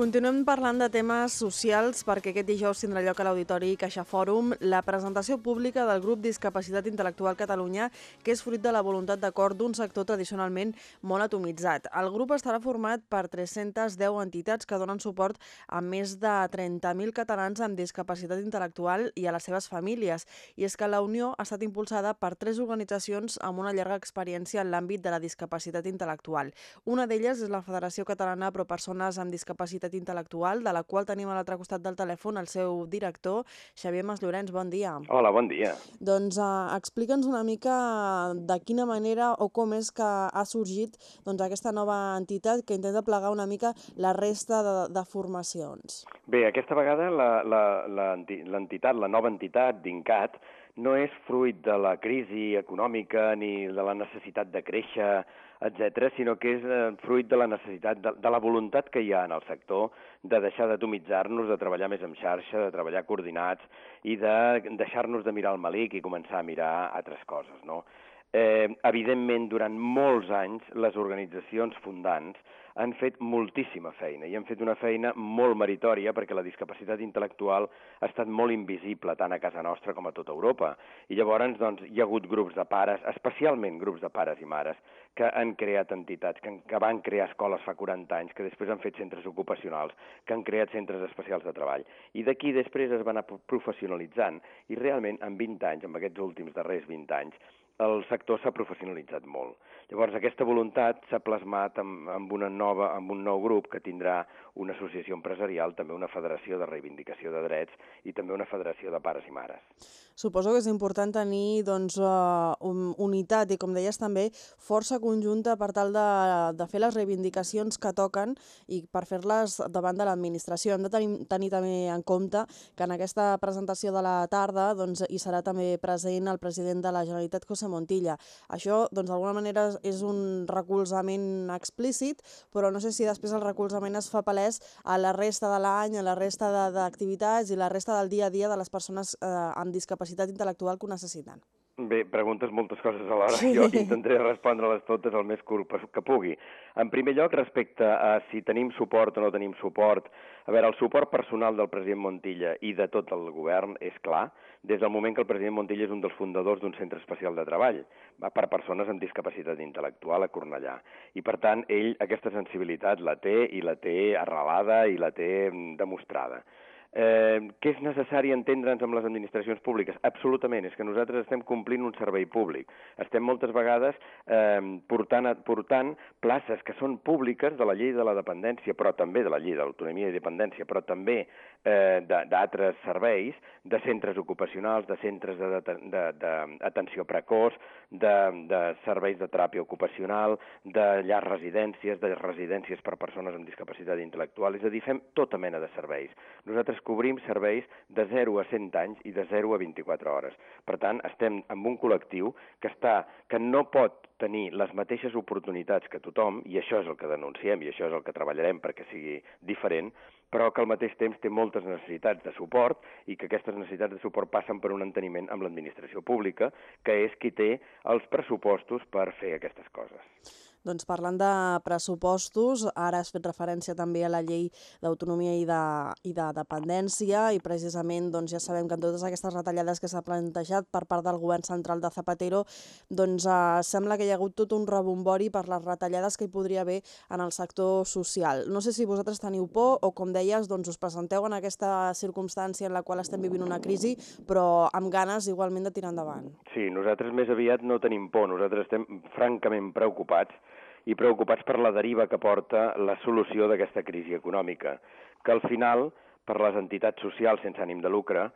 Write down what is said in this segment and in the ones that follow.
Continuem parlant de temes socials perquè aquest dijous tindrà lloc a l'Auditori Caixa Fòrum la presentació pública del grup Discapacitat Intel·lectual Catalunya, que és fruit de la voluntat d'acord d'un sector tradicionalment molt atomitzat. El grup estarà format per 310 entitats que donen suport a més de 30.000 catalans amb discapacitat intel·lectual i a les seves famílies. I és que la Unió ha estat impulsada per tres organitzacions amb una llarga experiència en l'àmbit de la discapacitat intel·lectual. Una d'elles és la Federació Catalana Pro Persones amb Discapacitat Capacitat Intel·lectual, de la qual tenim a l'altre costat del telèfon el seu director, Xavier Mas Llorenç. Bon dia. Hola, bon dia. Doncs uh, explica'ns una mica de quina manera o com és que ha sorgit doncs, aquesta nova entitat que intenta plegar una mica la resta de, de formacions. Bé, aquesta vegada l'entitat, la, la, la nova entitat d'INCAT, no és fruit de la crisi econòmica ni de la necessitat de créixer etc., sinó que és eh, fruit de la necessitat, de, de la voluntat que hi ha en el sector de deixar d'atomitzar-nos, de treballar més en xarxa, de treballar coordinats i de deixar-nos de mirar el malic i començar a mirar altres coses, no? Eh, evidentment, durant molts anys, les organitzacions fundants han fet moltíssima feina i han fet una feina molt meritòria perquè la discapacitat intel·lectual ha estat molt invisible tant a casa nostra com a tota Europa. I llavors doncs, hi ha hagut grups de pares, especialment grups de pares i mares, que han creat entitats, que, que van crear escoles fa 40 anys, que després han fet centres ocupacionals, que han creat centres especials de treball. I d'aquí després es van anar professionalitzant i realment en 20 anys, en aquests últims darrers 20 anys, el sector s'ha professionalitzat molt. Llavors, aquesta voluntat s'ha plasmat amb, amb, una nova, amb un nou grup que tindrà una associació empresarial, també una federació de reivindicació de drets i també una federació de pares i mares. Suposo que és important tenir doncs, uh, unitat i, com deies també, força conjunta per tal de, de fer les reivindicacions que toquen i per fer-les davant de l'administració. Hem de tenir, tenir també en compte que en aquesta presentació de la tarda doncs, hi serà també present el president de la Generalitat, José Montilla. Això, doncs, d'alguna manera, és un recolzament explícit, però no sé si després el recolzament es fa palès a la resta de l'any, a la resta d'activitats i la resta del dia a dia de les persones eh, amb discapacitat intel·lectual que ho necessiten. Bé, preguntes moltes coses alhora. Sí. Jo intentaré respondre-les totes el més curt que pugui. En primer lloc, respecte a si tenim suport o no tenim suport, a veure, el suport personal del president Montilla i de tot el govern és clar, des del moment que el president Montilla és un dels fundadors d'un centre especial de treball per persones amb discapacitat intel·lectual a Cornellà. I, per tant, ell aquesta sensibilitat la té i la té arrelada i la té mm, demostrada. Eh, què és necessari entendre'ns amb les administracions públiques? Absolutament, és que nosaltres estem complint un servei públic. Estem moltes vegades eh, portant, portant places que són públiques de la llei de la dependència, però també de la llei de l'autonomia i dependència, però també eh, d'altres serveis, de centres ocupacionals, de centres d'atenció precoç, de, de serveis de teràpia ocupacional, de llars residències, de residències per persones amb discapacitat intel·lectual, és a dir, fem tota mena de serveis. Nosaltres cobrim serveis de 0 a 100 anys i de 0 a 24 hores. Per tant, estem amb un col·lectiu que, està, que no pot tenir les mateixes oportunitats que tothom, i això és el que denunciem i això és el que treballarem perquè sigui diferent, però que al mateix temps té moltes necessitats de suport i que aquestes necessitats de suport passen per un enteniment amb l'administració pública, que és qui té els pressupostos per fer aquestes coses. Doncs parlant de pressupostos, ara has fet referència també a la llei d'autonomia i, de, i de dependència i precisament doncs, ja sabem que en totes aquestes retallades que s'ha plantejat per part del govern central de Zapatero doncs eh, sembla que hi ha hagut tot un rebombori per les retallades que hi podria haver en el sector social. No sé si vosaltres teniu por o com deies doncs us presenteu en aquesta circumstància en la qual estem vivint una crisi però amb ganes igualment de tirar endavant. Sí, nosaltres més aviat no tenim por, nosaltres estem francament preocupats i preocupats per la deriva que porta la solució d'aquesta crisi econòmica, que al final, per les entitats socials sense ànim de lucre,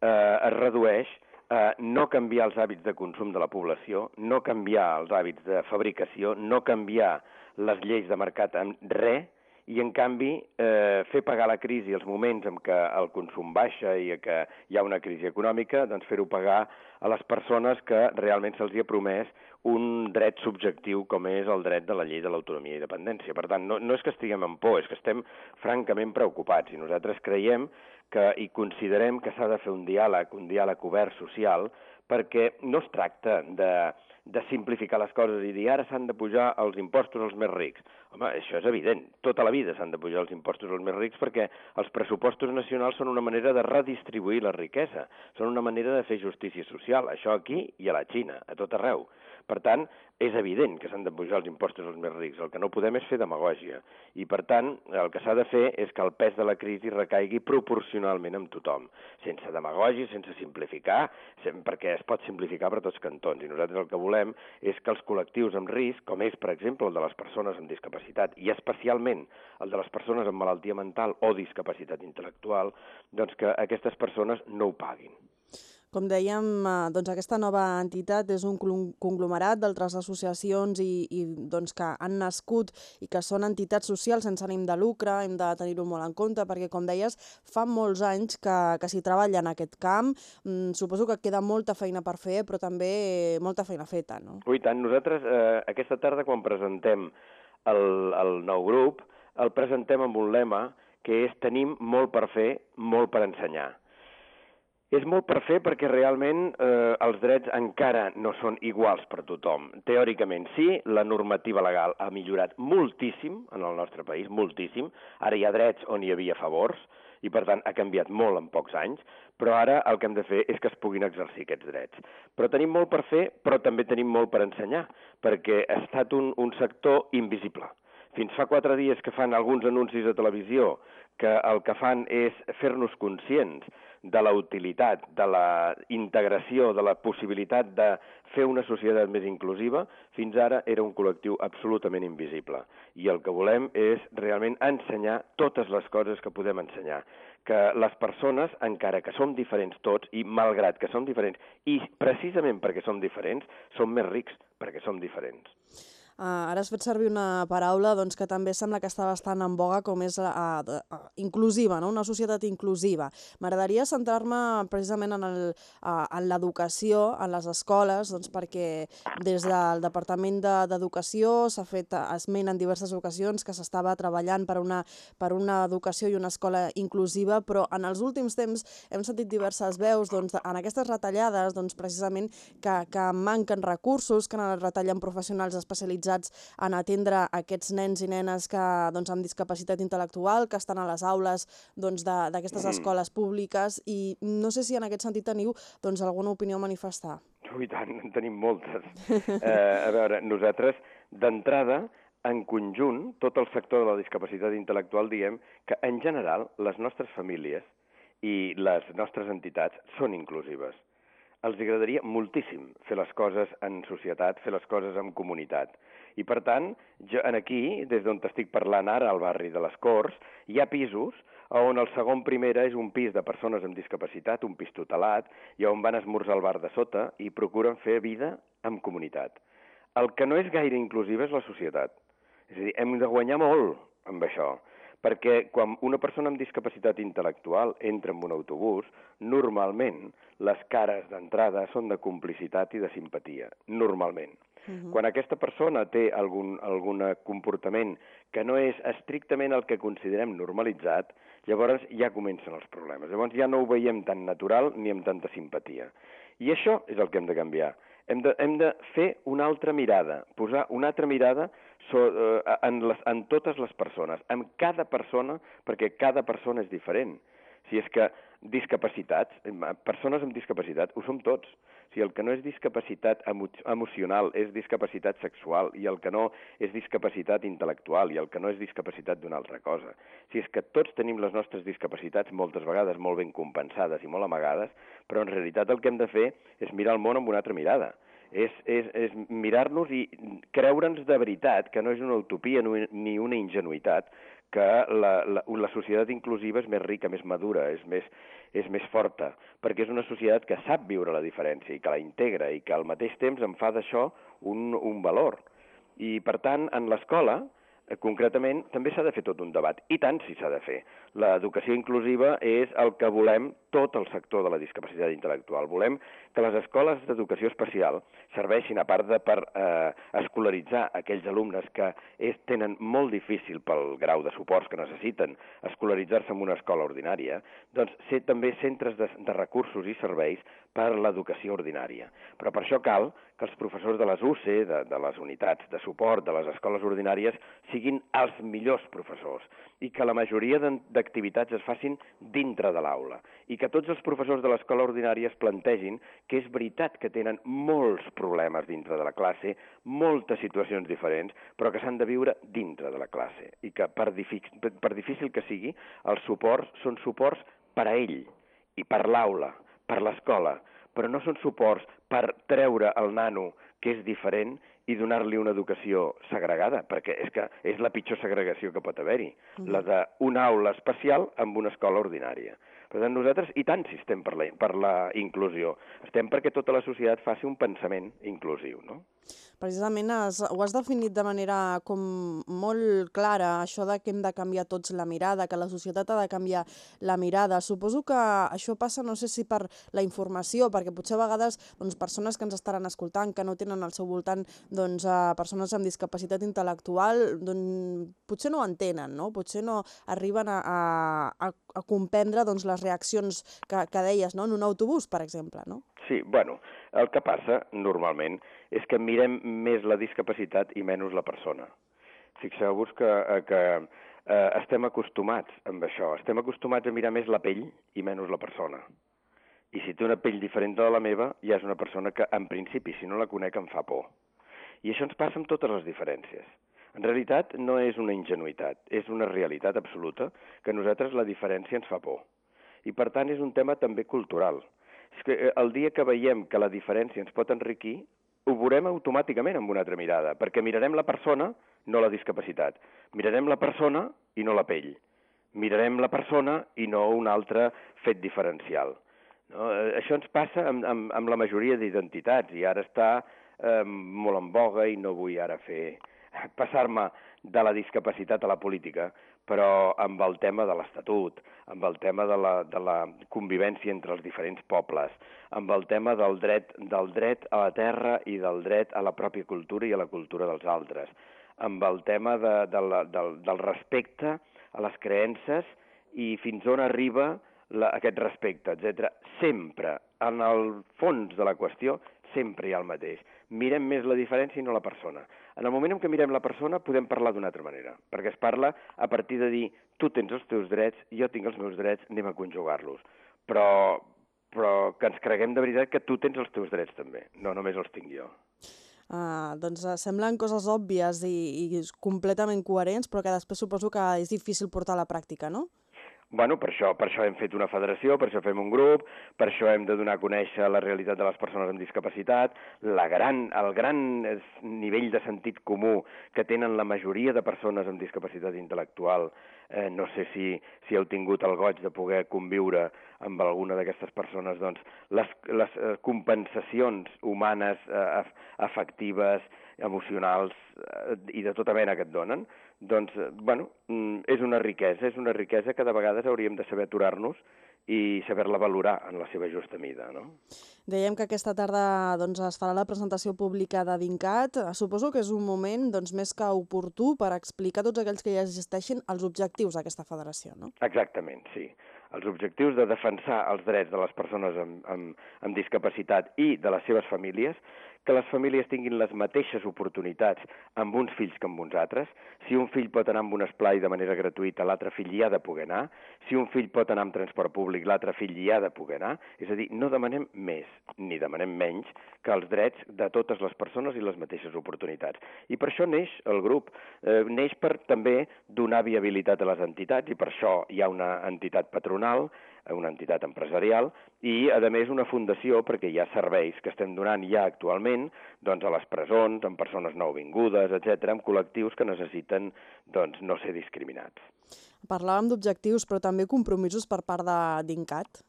eh, es redueix a no canviar els hàbits de consum de la població, no canviar els hàbits de fabricació, no canviar les lleis de mercat en res, i en canvi eh, fer pagar la crisi els moments en què el consum baixa i que hi ha una crisi econòmica, doncs fer-ho pagar a les persones que realment se'ls ha promès un dret subjectiu com és el dret de la llei de l'autonomia i dependència. Per tant, no, no és que estiguem en por, és que estem francament preocupats i nosaltres creiem que i considerem que s'ha de fer un diàleg, un diàleg obert social, perquè no es tracta de de simplificar les coses i dir ara s'han de pujar els impostos als més rics. Home, això és evident. Tota la vida s'han de pujar els impostos als més rics perquè els pressupostos nacionals són una manera de redistribuir la riquesa, són una manera de fer justícia social. Això aquí i a la Xina, a tot arreu. Per tant, és evident que s'han de pujar els impostos als més rics. El que no podem és fer demagògia. I, per tant, el que s'ha de fer és que el pes de la crisi recaigui proporcionalment amb tothom, sense demagògia, sense simplificar, perquè es pot simplificar per tots cantons. I nosaltres el que volem és que els col·lectius amb risc, com és, per exemple, el de les persones amb discapacitat, i especialment el de les persones amb malaltia mental o discapacitat intel·lectual, doncs que aquestes persones no ho paguin. Com dèiem, eh, doncs aquesta nova entitat és un conglomerat d'altres associacions i, i doncs que han nascut i que són entitats socials sense ànim de lucre, hem de tenir-ho molt en compte, perquè, com deies, fa molts anys que, que s'hi treballa en aquest camp. Mm, suposo que queda molta feina per fer, però també molta feina feta, no? Ui, tant. Nosaltres, eh, aquesta tarda, quan presentem el, el nou grup, el presentem amb un lema que és tenim molt per fer, molt per ensenyar. És molt per fer perquè realment eh, els drets encara no són iguals per tothom. Teòricament sí, la normativa legal ha millorat moltíssim en el nostre país, moltíssim. Ara hi ha drets on hi havia favors i per tant ha canviat molt en pocs anys, però ara el que hem de fer és que es puguin exercir aquests drets. Però tenim molt per fer, però també tenim molt per ensenyar, perquè ha estat un, un sector invisible. Fins fa quatre dies que fan alguns anuncis a televisió que el que fan és fer-nos conscients de la utilitat, de la integració, de la possibilitat de fer una societat més inclusiva, fins ara era un col·lectiu absolutament invisible. I el que volem és realment ensenyar totes les coses que podem ensenyar. Que les persones, encara que som diferents tots, i malgrat que som diferents, i precisament perquè som diferents, som més rics perquè som diferents. Uh, ara has fet servir una paraula doncs, que també sembla que està bastant en boga, com és uh, uh, inclusiva, no? una societat inclusiva. M'agradaria centrar-me precisament en l'educació, uh, en les escoles, doncs, perquè des del Departament d'Educació de, s'ha fet esment en diverses ocasions que s'estava treballant per una, per una educació i una escola inclusiva, però en els últims temps hem sentit diverses veus doncs, en aquestes retallades doncs, precisament que, que manquen recursos, que retallen professionals especialitzats especialitzats en atendre aquests nens i nenes que, doncs, amb discapacitat intel·lectual, que estan a les aules doncs, d'aquestes doncs, mm. escoles públiques, i no sé si en aquest sentit teniu doncs, alguna opinió a manifestar. Ui, tant, en tenim moltes. eh, a veure, nosaltres, d'entrada, en conjunt, tot el sector de la discapacitat intel·lectual diem que, en general, les nostres famílies i les nostres entitats són inclusives. Els agradaria moltíssim fer les coses en societat, fer les coses en comunitat. I per tant, jo en aquí, des d'on t'estic parlant ara, al barri de les Corts, hi ha pisos on el segon primera és un pis de persones amb discapacitat, un pis tutelat, i on van esmorzar al bar de sota i procuren fer vida en comunitat. El que no és gaire inclusiva és la societat. És a dir, hem de guanyar molt amb això, perquè quan una persona amb discapacitat intel·lectual entra en un autobús, normalment les cares d'entrada són de complicitat i de simpatia, normalment. Uh -huh. Quan aquesta persona té algun, algun comportament que no és estrictament el que considerem normalitzat, llavors ja comencen els problemes. Llavors ja no ho veiem tan natural ni amb tanta simpatia. I això és el que hem de canviar. Hem de, hem de fer una altra mirada, posar una altra mirada so, eh, en, les, en totes les persones, en cada persona, perquè cada persona és diferent. Si és que discapacitats, persones amb discapacitat, ho som tots. Si el que no és discapacitat emo emocional és discapacitat sexual i el que no és discapacitat intel·lectual i el que no és discapacitat d'una altra cosa. Si és que tots tenim les nostres discapacitats moltes vegades molt ben compensades i molt amagades, però en realitat el que hem de fer és mirar el món amb una altra mirada és, és, és mirar-nos i creure'ns de veritat que no és una utopia ni una ingenuïtat, que la, la, la societat inclusiva és més rica, més madura, és més, és més forta, perquè és una societat que sap viure la diferència i que la integra i que al mateix temps en fa d'això un, un valor. I, per tant, en l'escola, Eh, concretament, també s'ha de fer tot un debat. I tant si s'ha de fer. L'educació inclusiva és el que volem tot el sector de la discapacitat intel·lectual. Volem que les escoles d'educació especial serveixin, a part de per eh, escolaritzar aquells alumnes que és, tenen molt difícil pel grau de suports que necessiten escolaritzar-se en una escola ordinària, doncs ser també centres de, de recursos i serveis per l'educació ordinària. Però per això cal que els professors de les UCE, de, de les unitats de suport de les escoles ordinàries, siguin els millors professors i que la majoria d'activitats es facin dintre de l'aula i que tots els professors de l'escola ordinària es plantegin que és veritat que tenen molts problemes dintre de la classe, moltes situacions diferents, però que s'han de viure dintre de la classe i que per, per difícil que sigui, els suports són suports per a ell i per l'aula, per l'escola, però no són suports per treure el nano que és diferent i donar-li una educació segregada, perquè és que és la pitjor segregació que pot haver-hi, mm. la d'una aula especial amb una escola ordinària. Per tant, nosaltres, i tant si estem per la, per la inclusió, estem perquè tota la societat faci un pensament inclusiu, no? Precisament has, ho has definit de manera com molt clara, això de que hem de canviar tots la mirada, que la societat ha de canviar la mirada. Suposo que això passa, no sé si per la informació, perquè potser a vegades doncs, persones que ens estaran escoltant, que no tenen al seu voltant doncs, a persones amb discapacitat intel·lectual, doncs, potser no entenen, no? potser no arriben a, a, a comprendre doncs, les reaccions que, que deies no? en un autobús, per exemple. No? Sí, bueno, el que passa, normalment, és que mirem més la discapacitat i menys la persona. Fixeu-vos que, eh, que eh, estem acostumats amb això. Estem acostumats a mirar més la pell i menys la persona. I si té una pell diferent de la meva, ja és una persona que, en principi, si no la conec, em fa por. I això ens passa amb totes les diferències. En realitat, no és una ingenuïtat, és una realitat absoluta que a nosaltres la diferència ens fa por. I, per tant, és un tema també cultural és que eh, el dia que veiem que la diferència ens pot enriquir, ho veurem automàticament amb una altra mirada, perquè mirarem la persona, no la discapacitat. Mirarem la persona i no la pell. Mirarem la persona i no un altre fet diferencial. No? Eh, això ens passa amb, amb, amb la majoria d'identitats i ara està eh, molt en boga i no vull ara fer passar-me de la discapacitat a la política, però amb el tema de l'Estatut, amb el tema de la, de la convivència entre els diferents pobles, amb el tema del dret, del dret a la terra i del dret a la pròpia cultura i a la cultura dels altres, amb el tema de, de la, del, del respecte a les creences i fins on arriba la, aquest respecte, etc. Sempre, en el fons de la qüestió, sempre hi ha el mateix. Mirem més la diferència i no la persona. En el moment en què mirem la persona podem parlar d'una altra manera, perquè es parla a partir de dir tu tens els teus drets, jo tinc els meus drets, anem a conjugar-los. Però, però que ens creguem de veritat que tu tens els teus drets també, no només els tinc jo. Uh, doncs uh, semblen coses òbvies i, i completament coherents, però que després suposo que és difícil portar a la pràctica, no? Bueno, per això, per això hem fet una federació, per això fem un grup, per això hem de donar a conèixer la realitat de les persones amb discapacitat, la gran, el gran nivell de sentit comú que tenen la majoria de persones amb discapacitat intel·lectual. Eh, no sé si, si heu tingut el goig de poder conviure amb alguna d'aquestes persones, doncs les, les eh, compensacions humanes, eh, afectives, emocionals eh, i de tota mena que et donen, doncs, eh, bueno, mm, és una riquesa, és una riquesa que de vegades hauríem de saber aturar-nos i saber-la valorar en la seva justa mida. No? Dèiem que aquesta tarda doncs, es farà la presentació pública de Dincat. Suposo que és un moment doncs, més que oportú per explicar tots aquells que ja existeixen els objectius d'aquesta federació, no? Exactament, sí. Els objectius de defensar els drets de les persones amb, amb, amb discapacitat i de les seves famílies que les famílies tinguin les mateixes oportunitats amb uns fills que amb uns altres. Si un fill pot anar amb un esplai de manera gratuïta, l'altre fill hi ha de poder anar. Si un fill pot anar amb transport públic, l'altre fill hi ha de poder anar. És a dir, no demanem més ni demanem menys que els drets de totes les persones i les mateixes oportunitats. I per això neix el grup. Eh, neix per també donar viabilitat a les entitats i per això hi ha una entitat patronal una entitat empresarial, i, a més, una fundació perquè hi ha serveis que estem donant ja actualment doncs, a les presons, amb persones nouvingudes, etc, amb col·lectius que necessiten doncs, no ser discriminats. Parlàvem d'objectius, però també compromisos per part d'INCAT.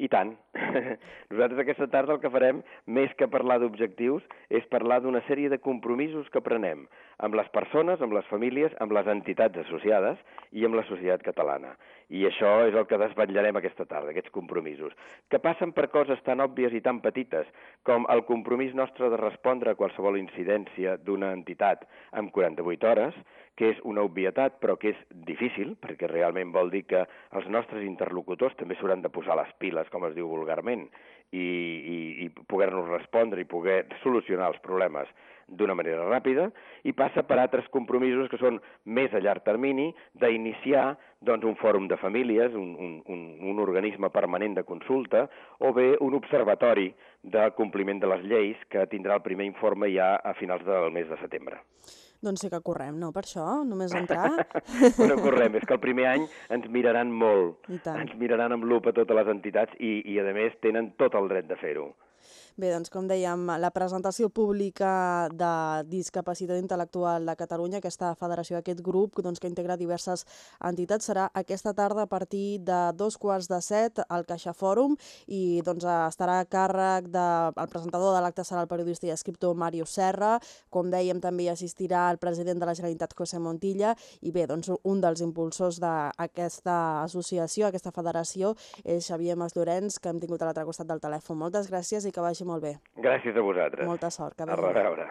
I tant. Nosaltres aquesta tarda el que farem, més que parlar d'objectius, és parlar d'una sèrie de compromisos que prenem amb les persones, amb les famílies, amb les entitats associades i amb la societat catalana. I això és el que desvetllarem aquesta tarda, aquests compromisos, que passen per coses tan òbvies i tan petites com el compromís nostre de respondre a qualsevol incidència d'una entitat en 48 hores, que és una obvietat però que és difícil, perquè realment vol dir que els nostres interlocutors també s'hauran de posar les piles, com es diu vulgarment, i, i, i poder-nos respondre i poder solucionar els problemes d'una manera ràpida i passa per altres compromisos que són més a llarg termini d'iniciar doncs, un fòrum de famílies, un, un, un, un organisme permanent de consulta o bé un observatori de compliment de les lleis que tindrà el primer informe ja a finals del mes de setembre. Doncs sí que correm, no? Per això, només entrar... bueno, correm, és que el primer any ens miraran molt. Ens miraran amb lupa totes les entitats i, i, a més, tenen tot el dret de fer-ho. Bé, doncs com dèiem, la presentació pública de discapacitat intel·lectual de Catalunya, aquesta federació, aquest grup doncs, que integra diverses entitats, serà aquesta tarda a partir de dos quarts de set al Caixa Fòrum i doncs, estarà a càrrec del de, presentador de l'acte serà el periodista i escriptor Mario Serra, com dèiem també assistirà el president de la Generalitat José Montilla i bé, doncs un dels impulsors d'aquesta associació, aquesta federació, és Xavier Mas Llorenç, que hem tingut a l'altre costat del telèfon. Moltes gràcies i que vagi molt bé. Gràcies a vosaltres. Molta sort. Que a reveure.